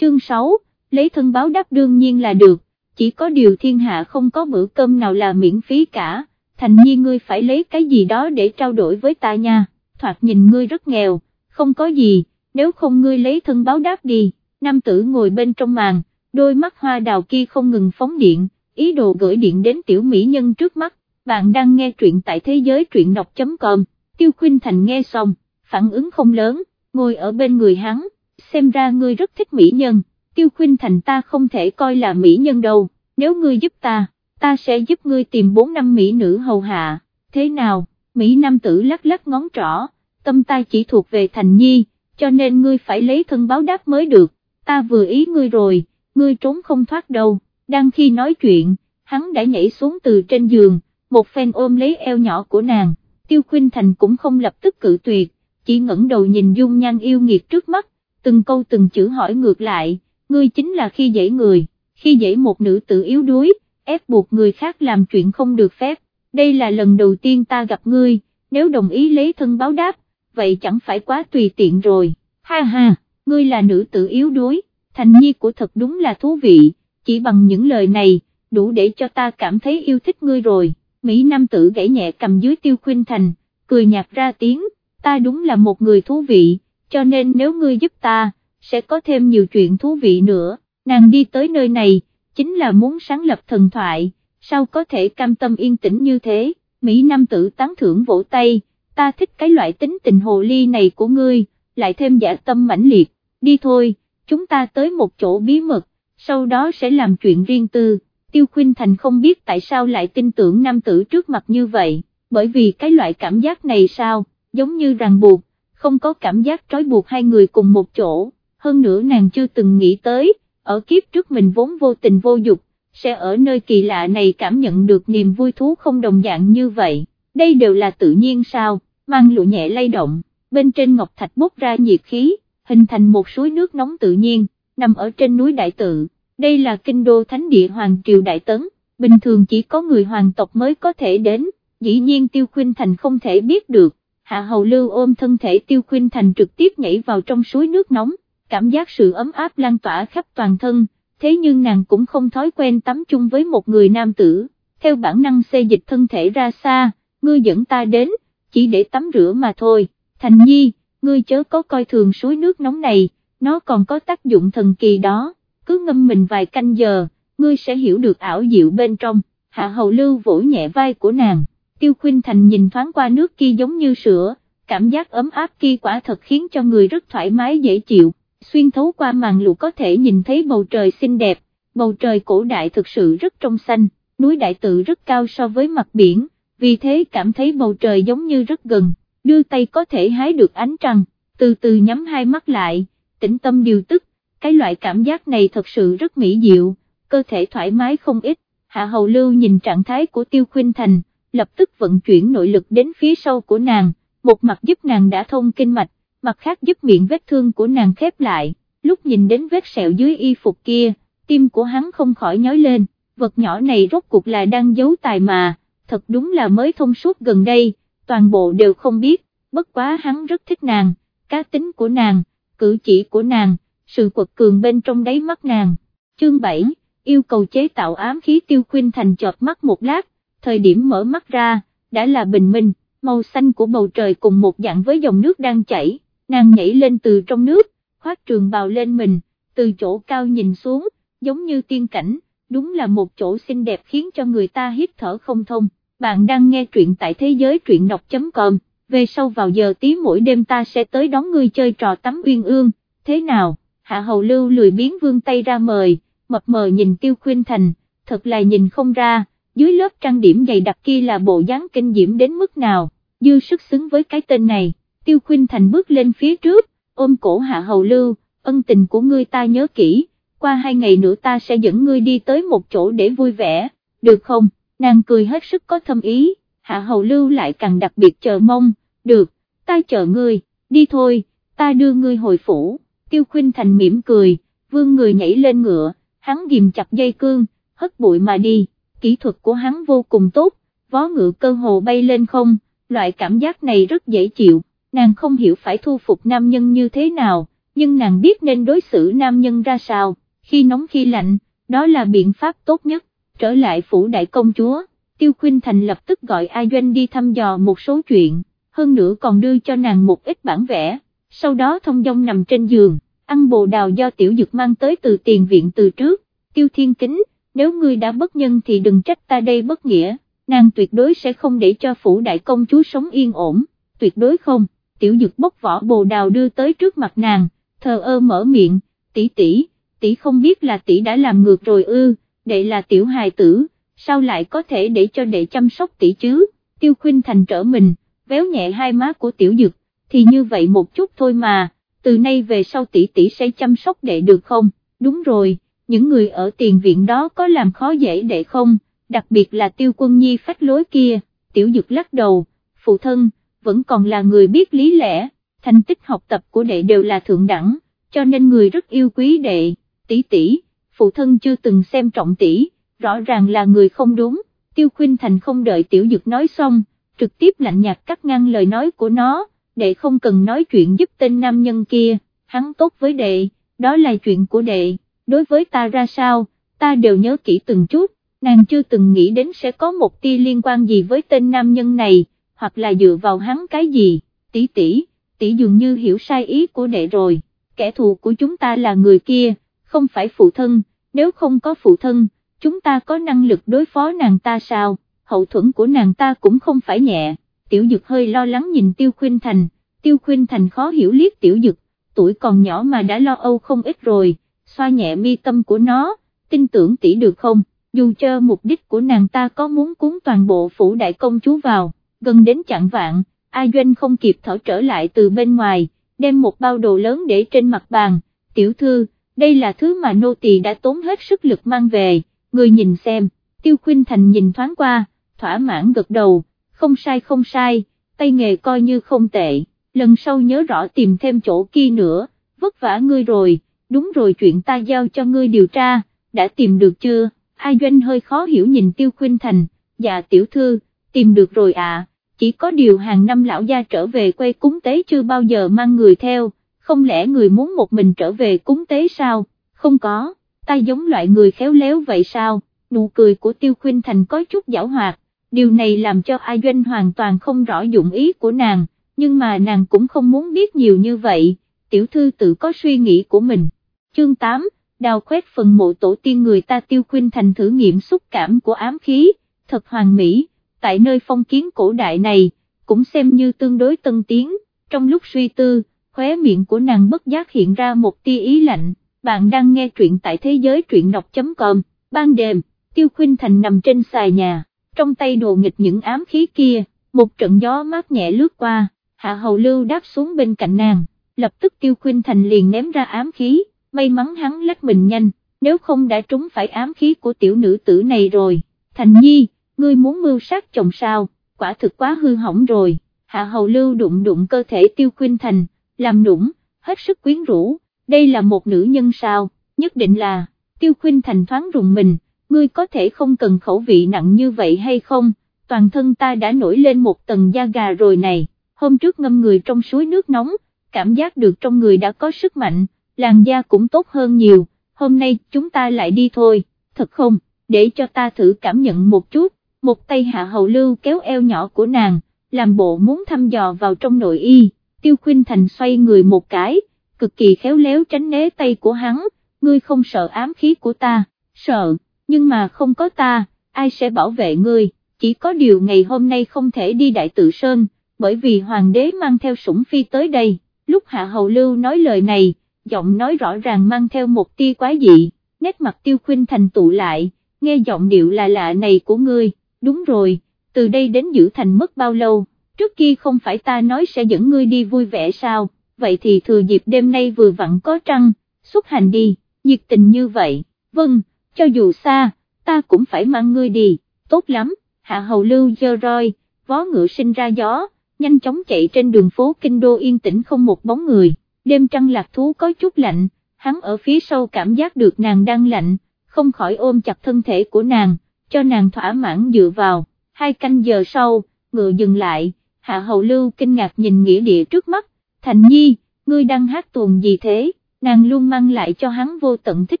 chương 6, lấy thân báo đáp đương nhiên là được, chỉ có điều thiên hạ không có bữa cơm nào là miễn phí cả, thành nhi ngươi phải lấy cái gì đó để trao đổi với ta nha, thoạt nhìn ngươi rất nghèo, không có gì, nếu không ngươi lấy thân báo đáp đi, nam tử ngồi bên trong màn, đôi mắt hoa đào kia không ngừng phóng điện, ý đồ gửi điện đến tiểu mỹ nhân trước mắt, bạn đang nghe truyện tại thế giới truyện đọc.com, tiêu khuyên thành nghe xong, phản ứng không lớn, ngồi ở bên người hắn, xem ra ngươi rất thích mỹ nhân, tiêu khuyên thành ta không thể coi là mỹ nhân đâu, nếu ngươi giúp ta, ta sẽ giúp ngươi tìm 4 năm mỹ nữ hầu hạ, thế nào, mỹ nam tử lắc lắc ngón trỏ, tâm ta chỉ thuộc về thành nhi, cho nên ngươi phải lấy thân báo đáp mới được, ta vừa ý ngươi rồi, ngươi trốn không thoát đâu, đang khi nói chuyện, hắn đã nhảy xuống từ trên giường, một phen ôm lấy eo nhỏ của nàng, tiêu khuyên thành cũng không lập tức cự tuyệt, chỉ ngẩng đầu nhìn dung nhan yêu nghiệt trước mắt, từng câu từng chữ hỏi ngược lại, ngươi chính là khi dễ người, khi dễ một nữ tử yếu đuối, ép buộc người khác làm chuyện không được phép, đây là lần đầu tiên ta gặp ngươi, nếu đồng ý lấy thân báo đáp, vậy chẳng phải quá tùy tiện rồi, ha ha, ngươi là nữ tử yếu đuối, thành nhi của thật đúng là thú vị, chỉ bằng những lời này, đủ để cho ta cảm thấy yêu thích ngươi rồi, Mỹ Nam tử gãy nhẹ cầm dưới tiêu khuyên thành, cười nhạt ra tiếng, ta đúng là một người thú vị, cho nên nếu ngươi giúp ta, sẽ có thêm nhiều chuyện thú vị nữa, nàng đi tới nơi này, chính là muốn sáng lập thần thoại, sao có thể cam tâm yên tĩnh như thế, Mỹ Nam tử tán thưởng vỗ tay, ta thích cái loại tính tình hồ ly này của ngươi, lại thêm giả tâm mãnh liệt, đi thôi, chúng ta tới một chỗ bí mật, sau đó sẽ làm chuyện riêng tư, Tiêu Khuynh Thành không biết tại sao lại tin tưởng nam tử trước mặt như vậy, bởi vì cái loại cảm giác này sao, giống như ràng buộc, không có cảm giác trói buộc hai người cùng một chỗ, hơn nữa nàng chưa từng nghĩ tới, ở kiếp trước mình vốn vô tình vô dục, sẽ ở nơi kỳ lạ này cảm nhận được niềm vui thú không đồng dạng như vậy, đây đều là tự nhiên sao, mang lụa nhẹ lay động, bên trên ngọc thạch bốc ra nhiệt khí, hình thành một suối nước nóng tự nhiên, nằm ở trên núi Đại Tự, đây là kinh đô thánh địa Hoàng Triều Đại Tấn, bình thường chỉ có người hoàng tộc mới có thể đến, dĩ nhiên Tiêu Khuynh Thành không thể biết được, Hạ Hầu Lưu ôm thân thể Tiêu Khuynh Thành trực tiếp nhảy vào trong suối nước nóng, cảm giác sự ấm áp lan tỏa khắp toàn thân, thế nhưng nàng cũng không thói quen tắm chung với một người nam tử, theo bản năng xê dịch thân thể ra xa, ngươi dẫn ta đến, chỉ để tắm rửa mà thôi, Thành Nhi, ngươi chớ có coi thường suối nước nóng này, nó còn có tác dụng thần kỳ đó, cứ ngâm mình vài canh giờ, ngươi sẽ hiểu được ảo diệu bên trong, hạ hầu lưu vỗ nhẹ vai của nàng, tiêu Khuynh thành nhìn thoáng qua nước kia giống như sữa, cảm giác ấm áp kia quả thật khiến cho người rất thoải mái dễ chịu, xuyên thấu qua màn lụa có thể nhìn thấy bầu trời xinh đẹp, bầu trời cổ đại thực sự rất trong xanh, núi đại tự rất cao so với mặt biển, vì thế cảm thấy bầu trời giống như rất gần, đưa tay có thể hái được ánh trăng, từ từ nhắm hai mắt lại, tĩnh tâm điều tức, cái loại cảm giác này thật sự rất mỹ diệu, cơ thể thoải mái không ít, Hạ Hầu Lưu nhìn trạng thái của Tiêu Khuynh Thành, lập tức vận chuyển nội lực đến phía sau của nàng, một mặt giúp nàng đã thông kinh mạch, mặt khác giúp miệng vết thương của nàng khép lại, lúc nhìn đến vết sẹo dưới y phục kia, tim của hắn không khỏi nhói lên, vật nhỏ này rốt cuộc là đang giấu tài mà, thật đúng là mới thông suốt gần đây, toàn bộ đều không biết, bất quá hắn rất thích nàng, cá tính của nàng, cử chỉ của nàng, sự quật cường bên trong đáy mắt nàng. Chương 7, yêu cầu chế tạo ám khí tiêu khuyên thành chọt mắt một lát, thời điểm mở mắt ra, đã là bình minh, màu xanh của bầu trời cùng một dạng với dòng nước đang chảy, nàng nhảy lên từ trong nước, khoác trường bào lên mình, từ chỗ cao nhìn xuống, giống như tiên cảnh, đúng là một chỗ xinh đẹp khiến cho người ta hít thở không thông. Bạn đang nghe truyện tại thế giới truyện đọc.com, về sau vào giờ tí mỗi đêm ta sẽ tới đón ngươi chơi trò tắm uyên ương, thế nào? Hạ Hầu Lưu lười biến vương tay ra mời, mập mờ nhìn Tiêu khuyên Thành, thật là nhìn không ra, dưới lớp trang điểm dày đặc kia là bộ dáng kinh diễm đến mức nào, dư sức xứng với cái tên này, Tiêu khuyên Thành bước lên phía trước, ôm cổ Hạ Hầu Lưu, ân tình của ngươi ta nhớ kỹ, qua hai ngày nữa ta sẽ dẫn ngươi đi tới một chỗ để vui vẻ, được không, nàng cười hết sức có thâm ý, Hạ Hầu Lưu lại càng đặc biệt chờ mong, được, ta chờ ngươi, đi thôi, ta đưa ngươi hồi phủ. Tiêu khuyên Thành mỉm cười, vương người nhảy lên ngựa, hắn ghim chặt dây cương, hất bụi mà đi, kỹ thuật của hắn vô cùng tốt, vó ngựa cơ hồ bay lên không, loại cảm giác này rất dễ chịu, nàng không hiểu phải thu phục nam nhân như thế nào, nhưng nàng biết nên đối xử nam nhân ra sao, khi nóng khi lạnh, đó là biện pháp tốt nhất, trở lại phủ đại công chúa, Tiêu Khuynh Thành lập tức gọi A Doanh đi thăm dò một số chuyện, hơn nữa còn đưa cho nàng một ít bản vẽ, sau đó thông dong nằm trên giường, ăn bồ đào do tiểu dực mang tới từ tiền viện từ trước, Tiêu Thiên Kính, nếu ngươi đã bất nhân thì đừng trách ta đây bất nghĩa, nàng tuyệt đối sẽ không để cho phủ đại công chúa sống yên ổn, tuyệt đối không, tiểu dực bốc vỏ bồ đào đưa tới trước mặt nàng, thờ ơ mở miệng, tỷ tỷ, tỷ không biết là tỷ đã làm ngược rồi ư, đệ là tiểu hài tử, sao lại có thể để cho đệ chăm sóc tỷ chứ, tiêu khuyên thành trở mình, véo nhẹ hai má của tiểu dực, thì như vậy một chút thôi mà, từ nay về sau tỷ tỷ sẽ chăm sóc đệ được không, đúng rồi, những người ở tiền viện đó có làm khó dễ đệ không, đặc biệt là tiêu quân nhi phách lối kia, tiểu dực lắc đầu, phụ thân, vẫn còn là người biết lý lẽ, thành tích học tập của đệ đều là thượng đẳng, cho nên người rất yêu quý đệ, tỷ tỷ, phụ thân chưa từng xem trọng tỷ, rõ ràng là người không đúng, tiêu khuyên thành không đợi tiểu dực nói xong, trực tiếp lạnh nhạt cắt ngang lời nói của nó, đệ không cần nói chuyện giúp tên nam nhân kia, hắn tốt với đệ, đó là chuyện của đệ, đối với ta ra sao, ta đều nhớ kỹ từng chút, nàng chưa từng nghĩ đến sẽ có một tia liên quan gì với tên nam nhân này, hoặc là dựa vào hắn cái gì, tỷ tỷ, tỷ dường như hiểu sai ý của đệ rồi, kẻ thù của chúng ta là người kia, không phải phụ thân, nếu không có phụ thân, chúng ta có năng lực đối phó nàng ta sao, hậu thuẫn của nàng ta cũng không phải nhẹ, tiểu dực hơi lo lắng nhìn tiêu khuyên thành, tiêu khuyên thành khó hiểu liếc tiểu dực, tuổi còn nhỏ mà đã lo âu không ít rồi, xoa nhẹ mi tâm của nó, tin tưởng tỷ được không, dù cho mục đích của nàng ta có muốn cuốn toàn bộ phủ đại công chúa vào, gần đến chặn vạn, A Doanh không kịp thở trở lại từ bên ngoài, đem một bao đồ lớn để trên mặt bàn, tiểu thư, đây là thứ mà nô tỳ đã tốn hết sức lực mang về, người nhìn xem, tiêu khuyên thành nhìn thoáng qua, thỏa mãn gật đầu, không sai không sai, tay nghề coi như không tệ, lần sau nhớ rõ tìm thêm chỗ kia nữa, vất vả ngươi rồi, đúng rồi chuyện ta giao cho ngươi điều tra, đã tìm được chưa, ai doanh hơi khó hiểu nhìn tiêu khuynh thành, dạ tiểu thư, tìm được rồi à, chỉ có điều hàng năm lão gia trở về quê cúng tế chưa bao giờ mang người theo, không lẽ người muốn một mình trở về cúng tế sao, không có, ta giống loại người khéo léo vậy sao, nụ cười của tiêu khuynh thành có chút giảo hoạt, điều này làm cho A Doanh hoàn toàn không rõ dụng ý của nàng, nhưng mà nàng cũng không muốn biết nhiều như vậy, tiểu thư tự có suy nghĩ của mình. Chương 8, đào khoét phần mộ tổ tiên người ta tiêu khuyên thành thử nghiệm xúc cảm của ám khí, thật hoàn mỹ, tại nơi phong kiến cổ đại này, cũng xem như tương đối tân tiến, trong lúc suy tư, khóe miệng của nàng bất giác hiện ra một tia ý lạnh, bạn đang nghe truyện tại thế giới truyện đọc.com, ban đêm, tiêu khuyên thành nằm trên xài nhà, trong tay đồ nghịch những ám khí kia, một trận gió mát nhẹ lướt qua, hạ hầu lưu đáp xuống bên cạnh nàng, lập tức tiêu khuyên thành liền ném ra ám khí, may mắn hắn lách mình nhanh, nếu không đã trúng phải ám khí của tiểu nữ tử này rồi, thành nhi, ngươi muốn mưu sát chồng sao, quả thực quá hư hỏng rồi, hạ hầu lưu đụng đụng cơ thể tiêu Quyên thành, làm nũng, hết sức quyến rũ, đây là một nữ nhân sao, nhất định là, tiêu Quyên thành thoáng rùng mình, ngươi có thể không cần khẩu vị nặng như vậy hay không, toàn thân ta đã nổi lên một tầng da gà rồi này, hôm trước ngâm người trong suối nước nóng, cảm giác được trong người đã có sức mạnh, làn da cũng tốt hơn nhiều, hôm nay chúng ta lại đi thôi, thật không, để cho ta thử cảm nhận một chút, một tay hạ hầu lưu kéo eo nhỏ của nàng, làm bộ muốn thăm dò vào trong nội y, tiêu khuyên thành xoay người một cái, cực kỳ khéo léo tránh né tay của hắn, ngươi không sợ ám khí của ta, sợ, nhưng mà không có ta, ai sẽ bảo vệ ngươi, chỉ có điều ngày hôm nay không thể đi đại tự sơn, bởi vì hoàng đế mang theo sủng phi tới đây, lúc hạ hầu lưu nói lời này, giọng nói rõ ràng mang theo một tia quái dị, nét mặt tiêu khuyên thành tụ lại, nghe giọng điệu là lạ này của ngươi, đúng rồi, từ đây đến giữ thành mất bao lâu, trước kia không phải ta nói sẽ dẫn ngươi đi vui vẻ sao, vậy thì thừa dịp đêm nay vừa vặn có trăng, xuất hành đi, nhiệt tình như vậy, vâng, cho dù xa, ta cũng phải mang ngươi đi, tốt lắm, hạ hầu lưu dơ roi, vó ngựa sinh ra gió, nhanh chóng chạy trên đường phố kinh đô yên tĩnh không một bóng người, đêm trăng lạc thú có chút lạnh, hắn ở phía sau cảm giác được nàng đang lạnh, không khỏi ôm chặt thân thể của nàng, cho nàng thỏa mãn dựa vào, hai canh giờ sau, ngựa dừng lại, hạ hầu lưu kinh ngạc nhìn nghĩa địa trước mắt, thành nhi, ngươi đang hát tuồng gì thế, nàng luôn mang lại cho hắn vô tận thích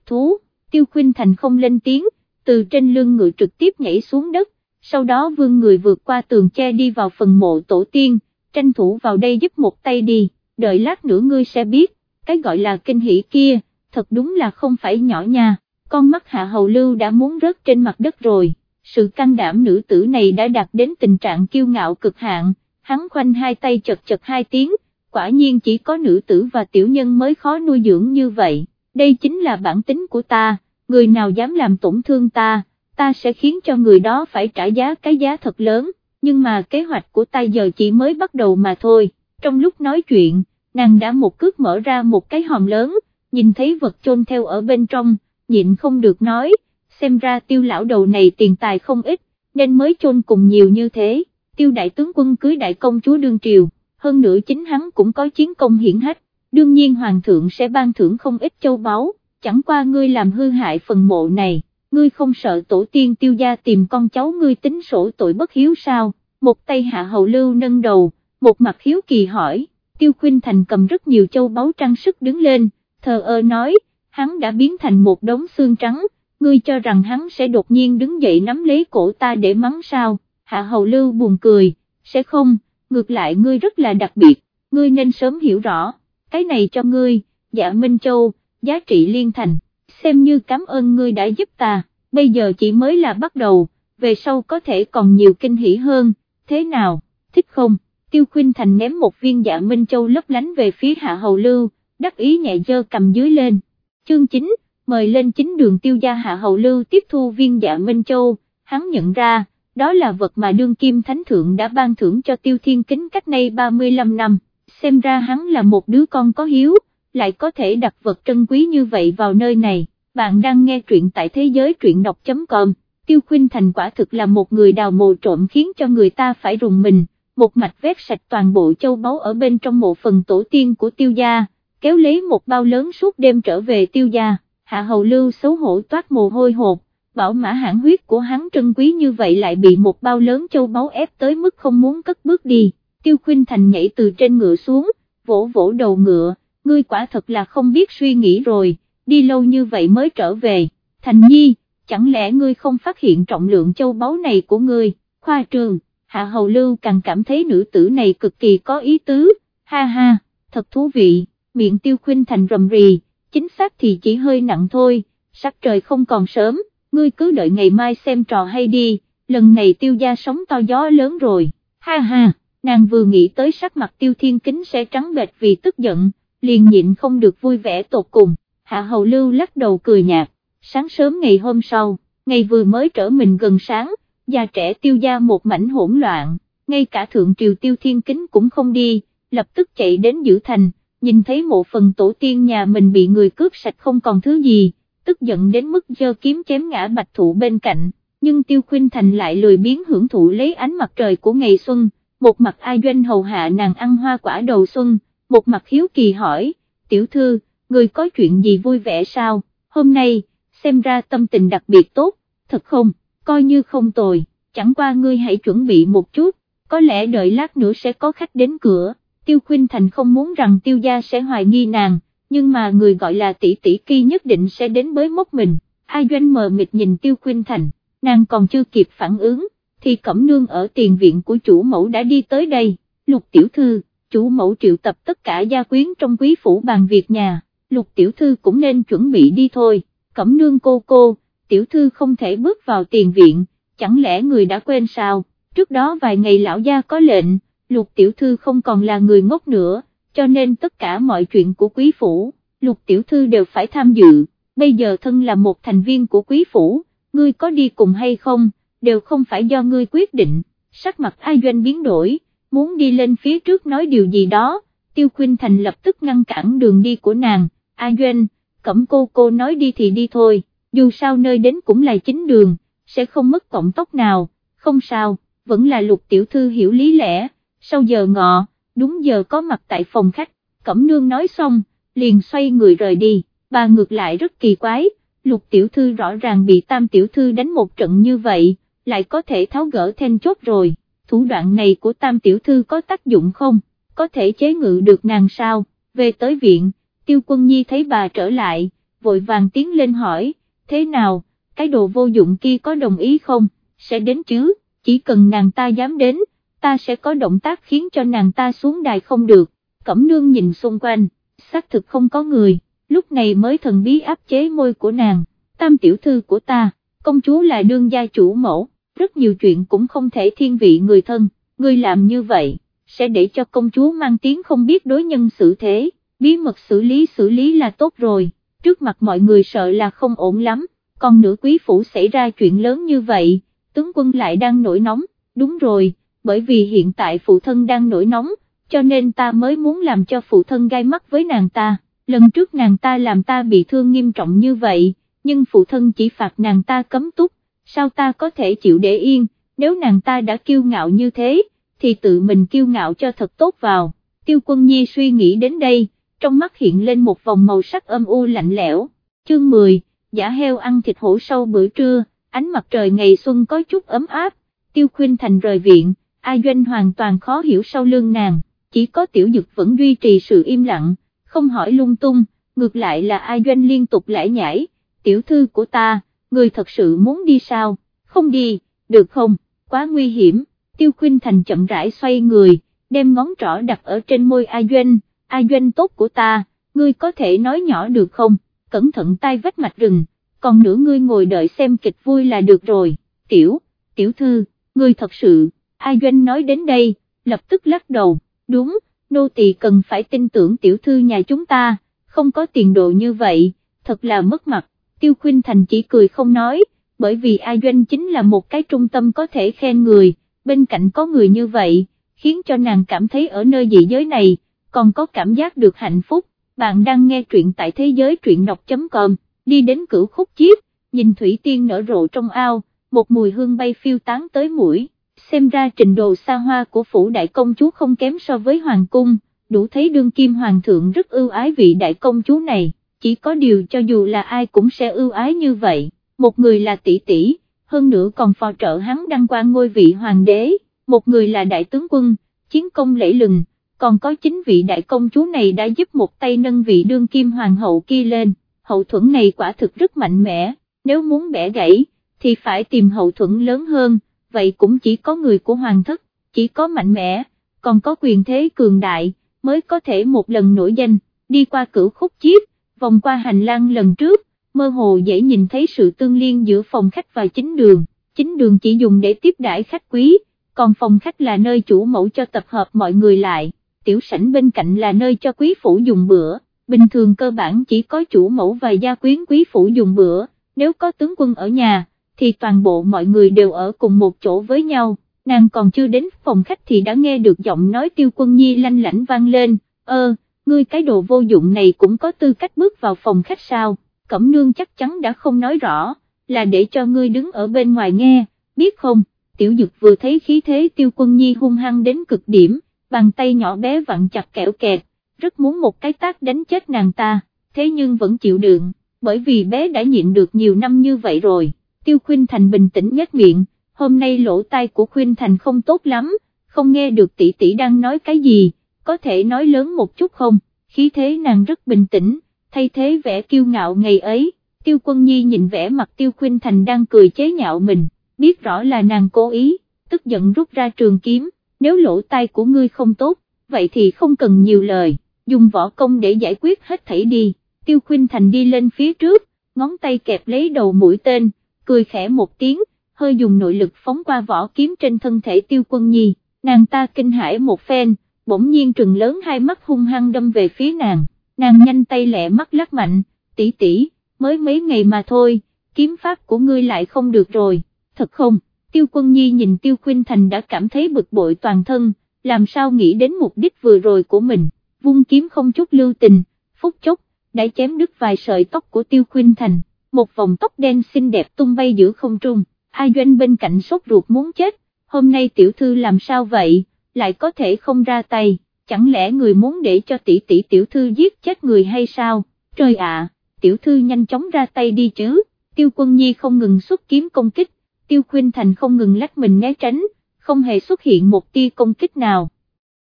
thú, tiêu khuyên thành không lên tiếng, từ trên lưng ngựa trực tiếp nhảy xuống đất, sau đó vương người vượt qua tường che đi vào phần mộ tổ tiên, tranh thủ vào đây giúp một tay đi, đợi lát nữa ngươi sẽ biết, cái gọi là kinh hỷ kia, thật đúng là không phải nhỏ nha, con mắt hạ hầu lưu đã muốn rớt trên mặt đất rồi, sự can đảm nữ tử này đã đạt đến tình trạng kiêu ngạo cực hạn, hắn khoanh hai tay chật chật hai tiếng, quả nhiên chỉ có nữ tử và tiểu nhân mới khó nuôi dưỡng như vậy, đây chính là bản tính của ta, người nào dám làm tổn thương ta, ta sẽ khiến cho người đó phải trả giá cái giá thật lớn, nhưng mà kế hoạch của ta giờ chỉ mới bắt đầu mà thôi, trong lúc nói chuyện, nàng đã một cước mở ra một cái hòm lớn, nhìn thấy vật chôn theo ở bên trong, nhịn không được nói, xem ra tiêu lão đầu này tiền tài không ít, nên mới chôn cùng nhiều như thế, tiêu đại tướng quân cưới đại công chúa đương triều, hơn nữa chính hắn cũng có chiến công hiển hách, đương nhiên hoàng thượng sẽ ban thưởng không ít châu báu, chẳng qua ngươi làm hư hại phần mộ này, ngươi không sợ tổ tiên tiêu gia tìm con cháu ngươi tính sổ tội bất hiếu sao, một tay hạ hậu lưu nâng đầu, một mặt hiếu kỳ hỏi, tiêu khuynh thành cầm rất nhiều châu báu trang sức đứng lên, thờ ơ nói, hắn đã biến thành một đống xương trắng, ngươi cho rằng hắn sẽ đột nhiên đứng dậy nắm lấy cổ ta để mắng sao, hạ hầu lưu buồn cười, sẽ không, ngược lại ngươi rất là đặc biệt, ngươi nên sớm hiểu rõ, cái này cho ngươi, dạ Minh Châu, giá trị liên thành, xem như cảm ơn ngươi đã giúp ta, bây giờ chỉ mới là bắt đầu, về sau có thể còn nhiều kinh hỉ hơn, thế nào, thích không, tiêu Khuynh thành ném một viên dạ Minh Châu lấp lánh về phía hạ hầu lưu, đắc ý nhẹ dơ cầm dưới lên, chương 9, mời lên chính đường tiêu gia hạ hầu lưu tiếp thu viên dạ Minh Châu, hắn nhận ra, đó là vật mà đương kim thánh thượng đã ban thưởng cho tiêu thiên kính cách nay 35 năm, xem ra hắn là một đứa con có hiếu, lại có thể đặt vật trân quý như vậy vào nơi này, bạn đang nghe truyện tại thế giới truyện đọc.com, tiêu khuynh thành quả thực là một người đào mồ trộm khiến cho người ta phải rùng mình, một mạch vét sạch toàn bộ châu báu ở bên trong một phần tổ tiên của tiêu gia, kéo lấy một bao lớn suốt đêm trở về tiêu gia, hạ hầu lưu xấu hổ toát mồ hôi hột, bảo mã hãn huyết của hắn trân quý như vậy lại bị một bao lớn châu báu ép tới mức không muốn cất bước đi, tiêu khuyên thành nhảy từ trên ngựa xuống, vỗ vỗ đầu ngựa, ngươi quả thật là không biết suy nghĩ rồi, đi lâu như vậy mới trở về, thành nhi, chẳng lẽ ngươi không phát hiện trọng lượng châu báu này của ngươi, khoa trường, hạ hầu lưu càng cảm thấy nữ tử này cực kỳ có ý tứ, ha ha, thật thú vị, miệng tiêu khuyên thành rầm rì, chính xác thì chỉ hơi nặng thôi, sắc trời không còn sớm ngươi cứ đợi ngày mai xem trò hay đi, lần này tiêu gia sóng to gió lớn rồi, ha ha, nàng vừa nghĩ tới sắc mặt tiêu thiên kính sẽ trắng bệch vì tức giận, liền nhịn không được vui vẻ tột cùng, hạ hầu lưu lắc đầu cười nhạt, sáng sớm ngày hôm sau, ngày vừa mới trở mình gần sáng, già trẻ tiêu gia một mảnh hỗn loạn, ngay cả thượng triều tiêu thiên kính cũng không đi, lập tức chạy đến giữ thành, nhìn thấy mộ phần tổ tiên nhà mình bị người cướp sạch không còn thứ gì, tức giận đến mức giơ kiếm chém ngã bạch thụ bên cạnh, nhưng Tiêu khuyên Thành lại lười biến hưởng thụ lấy ánh mặt trời của ngày xuân, một mặt ai doanh hầu hạ nàng ăn hoa quả đầu xuân, một mặt hiếu kỳ hỏi, tiểu thư, người có chuyện gì vui vẻ sao, hôm nay, xem ra tâm tình đặc biệt tốt, thật không, coi như không tồi, chẳng qua ngươi hãy chuẩn bị một chút, có lẽ đợi lát nữa sẽ có khách đến cửa, Tiêu Khuynh Thành không muốn rằng tiêu gia sẽ hoài nghi nàng, nhưng mà người gọi là tỷ tỷ kia nhất định sẽ đến bới mốc mình, ai doanh mờ mịt nhìn tiêu khuyên thành, nàng còn chưa kịp phản ứng, thì cẩm nương ở tiền viện của chủ mẫu đã đi tới đây, lục tiểu thư, chủ mẫu triệu tập tất cả gia quyến trong quý phủ bàn việc nhà, lục tiểu thư cũng nên chuẩn bị đi thôi, cẩm nương cô cô, tiểu thư không thể bước vào tiền viện, chẳng lẽ người đã quên sao, trước đó vài ngày lão gia có lệnh, lục tiểu thư không còn là người ngốc nữa cho nên tất cả mọi chuyện của quý phủ, lục tiểu thư đều phải tham dự, bây giờ thân là một thành viên của quý phủ, ngươi có đi cùng hay không, đều không phải do ngươi quyết định, sắc mặt ai doanh biến đổi, muốn đi lên phía trước nói điều gì đó, tiêu khuyên thành lập tức ngăn cản đường đi của nàng, A doanh, cẩm cô cô nói đi thì đi thôi, dù sao nơi đến cũng là chính đường, sẽ không mất cọng tóc nào, không sao, vẫn là lục tiểu thư hiểu lý lẽ, sau giờ ngọ, đúng giờ có mặt tại phòng khách, Cẩm Nương nói xong, liền xoay người rời đi, bà ngược lại rất kỳ quái, lục tiểu thư rõ ràng bị tam tiểu thư đánh một trận như vậy, lại có thể tháo gỡ then chốt rồi, thủ đoạn này của tam tiểu thư có tác dụng không, có thể chế ngự được nàng sao, về tới viện, tiêu quân nhi thấy bà trở lại, vội vàng tiến lên hỏi, thế nào, cái đồ vô dụng kia có đồng ý không, sẽ đến chứ, chỉ cần nàng ta dám đến, ta sẽ có động tác khiến cho nàng ta xuống đài không được, cẩm nương nhìn xung quanh, xác thực không có người, lúc này mới thần bí áp chế môi của nàng, tam tiểu thư của ta, công chúa là đương gia chủ mẫu, rất nhiều chuyện cũng không thể thiên vị người thân, người làm như vậy, sẽ để cho công chúa mang tiếng không biết đối nhân xử thế, bí mật xử lý xử lý là tốt rồi, trước mặt mọi người sợ là không ổn lắm, còn nữ quý phủ xảy ra chuyện lớn như vậy, tướng quân lại đang nổi nóng, đúng rồi, bởi vì hiện tại phụ thân đang nổi nóng, cho nên ta mới muốn làm cho phụ thân gai mắt với nàng ta, lần trước nàng ta làm ta bị thương nghiêm trọng như vậy, nhưng phụ thân chỉ phạt nàng ta cấm túc, sao ta có thể chịu để yên, nếu nàng ta đã kiêu ngạo như thế, thì tự mình kiêu ngạo cho thật tốt vào, tiêu quân nhi suy nghĩ đến đây, trong mắt hiện lên một vòng màu sắc âm u lạnh lẽo, chương 10, giả heo ăn thịt hổ sau bữa trưa, ánh mặt trời ngày xuân có chút ấm áp, tiêu khuyên thành rời viện, A Doanh hoàn toàn khó hiểu sau lương nàng, chỉ có tiểu dực vẫn duy trì sự im lặng, không hỏi lung tung, ngược lại là A Doanh liên tục lải nhải, tiểu thư của ta, người thật sự muốn đi sao, không đi, được không, quá nguy hiểm, tiêu khuyên thành chậm rãi xoay người, đem ngón trỏ đặt ở trên môi A Doanh, A Doanh tốt của ta, ngươi có thể nói nhỏ được không, cẩn thận tay vách mạch rừng, còn nửa ngươi ngồi đợi xem kịch vui là được rồi, tiểu, tiểu thư, ngươi thật sự, A Doanh nói đến đây, lập tức lắc đầu, đúng, nô tỳ cần phải tin tưởng tiểu thư nhà chúng ta, không có tiền đồ như vậy, thật là mất mặt, tiêu khuyên thành chỉ cười không nói, bởi vì A Doanh chính là một cái trung tâm có thể khen người, bên cạnh có người như vậy, khiến cho nàng cảm thấy ở nơi dị giới này, còn có cảm giác được hạnh phúc, bạn đang nghe truyện tại thế giới truyện đọc.com, đi đến cửu khúc chiếc, nhìn thủy tiên nở rộ trong ao, một mùi hương bay phiêu tán tới mũi, xem ra trình độ xa hoa của phủ đại công chúa không kém so với hoàng cung, đủ thấy đương kim hoàng thượng rất ưu ái vị đại công chúa này, chỉ có điều cho dù là ai cũng sẽ ưu ái như vậy, một người là tỷ tỷ, hơn nữa còn phò trợ hắn đăng quan ngôi vị hoàng đế, một người là đại tướng quân, chiến công lẫy lừng, còn có chính vị đại công chúa này đã giúp một tay nâng vị đương kim hoàng hậu kia lên, hậu thuẫn này quả thực rất mạnh mẽ, nếu muốn bẻ gãy, thì phải tìm hậu thuẫn lớn hơn, vậy cũng chỉ có người của hoàng thất, chỉ có mạnh mẽ, còn có quyền thế cường đại, mới có thể một lần nổi danh, đi qua cửu khúc chiếc, vòng qua hành lang lần trước, mơ hồ dễ nhìn thấy sự tương liên giữa phòng khách và chính đường, chính đường chỉ dùng để tiếp đãi khách quý, còn phòng khách là nơi chủ mẫu cho tập hợp mọi người lại, tiểu sảnh bên cạnh là nơi cho quý phủ dùng bữa, bình thường cơ bản chỉ có chủ mẫu và gia quyến quý phủ dùng bữa, nếu có tướng quân ở nhà, thì toàn bộ mọi người đều ở cùng một chỗ với nhau, nàng còn chưa đến phòng khách thì đã nghe được giọng nói tiêu quân nhi lanh lảnh vang lên, ơ, ngươi cái đồ vô dụng này cũng có tư cách bước vào phòng khách sao, cẩm nương chắc chắn đã không nói rõ, là để cho ngươi đứng ở bên ngoài nghe, biết không, tiểu dực vừa thấy khí thế tiêu quân nhi hung hăng đến cực điểm, bàn tay nhỏ bé vặn chặt kẹo kẹt, rất muốn một cái tác đánh chết nàng ta, thế nhưng vẫn chịu đựng, bởi vì bé đã nhịn được nhiều năm như vậy rồi, tiêu khuyên thành bình tĩnh nhất miệng, hôm nay lỗ tai của khuyên thành không tốt lắm, không nghe được tỷ tỷ đang nói cái gì, có thể nói lớn một chút không, khí thế nàng rất bình tĩnh, thay thế vẻ kiêu ngạo ngày ấy, tiêu quân nhi nhìn vẻ mặt tiêu khuyên thành đang cười chế nhạo mình, biết rõ là nàng cố ý, tức giận rút ra trường kiếm, nếu lỗ tai của ngươi không tốt, vậy thì không cần nhiều lời, dùng võ công để giải quyết hết thảy đi, tiêu khuyên thành đi lên phía trước, ngón tay kẹp lấy đầu mũi tên, cười khẽ một tiếng, hơi dùng nội lực phóng qua vỏ kiếm trên thân thể tiêu quân nhi, nàng ta kinh hãi một phen, bỗng nhiên trừng lớn hai mắt hung hăng đâm về phía nàng, nàng nhanh tay lẹ mắt lắc mạnh, tỷ tỷ, mới mấy ngày mà thôi, kiếm pháp của ngươi lại không được rồi, thật không, tiêu quân nhi nhìn tiêu Khuynh thành đã cảm thấy bực bội toàn thân, làm sao nghĩ đến mục đích vừa rồi của mình, vung kiếm không chút lưu tình, phút chốc, đã chém đứt vài sợi tóc của tiêu Khuynh thành, một vòng tóc đen xinh đẹp tung bay giữa không trung, ai doanh bên cạnh sốt ruột muốn chết, hôm nay tiểu thư làm sao vậy, lại có thể không ra tay, chẳng lẽ người muốn để cho tỷ tỷ tiểu thư giết chết người hay sao, trời ạ, tiểu thư nhanh chóng ra tay đi chứ, tiêu quân nhi không ngừng xuất kiếm công kích, tiêu Khuynh thành không ngừng lách mình né tránh, không hề xuất hiện một tia công kích nào,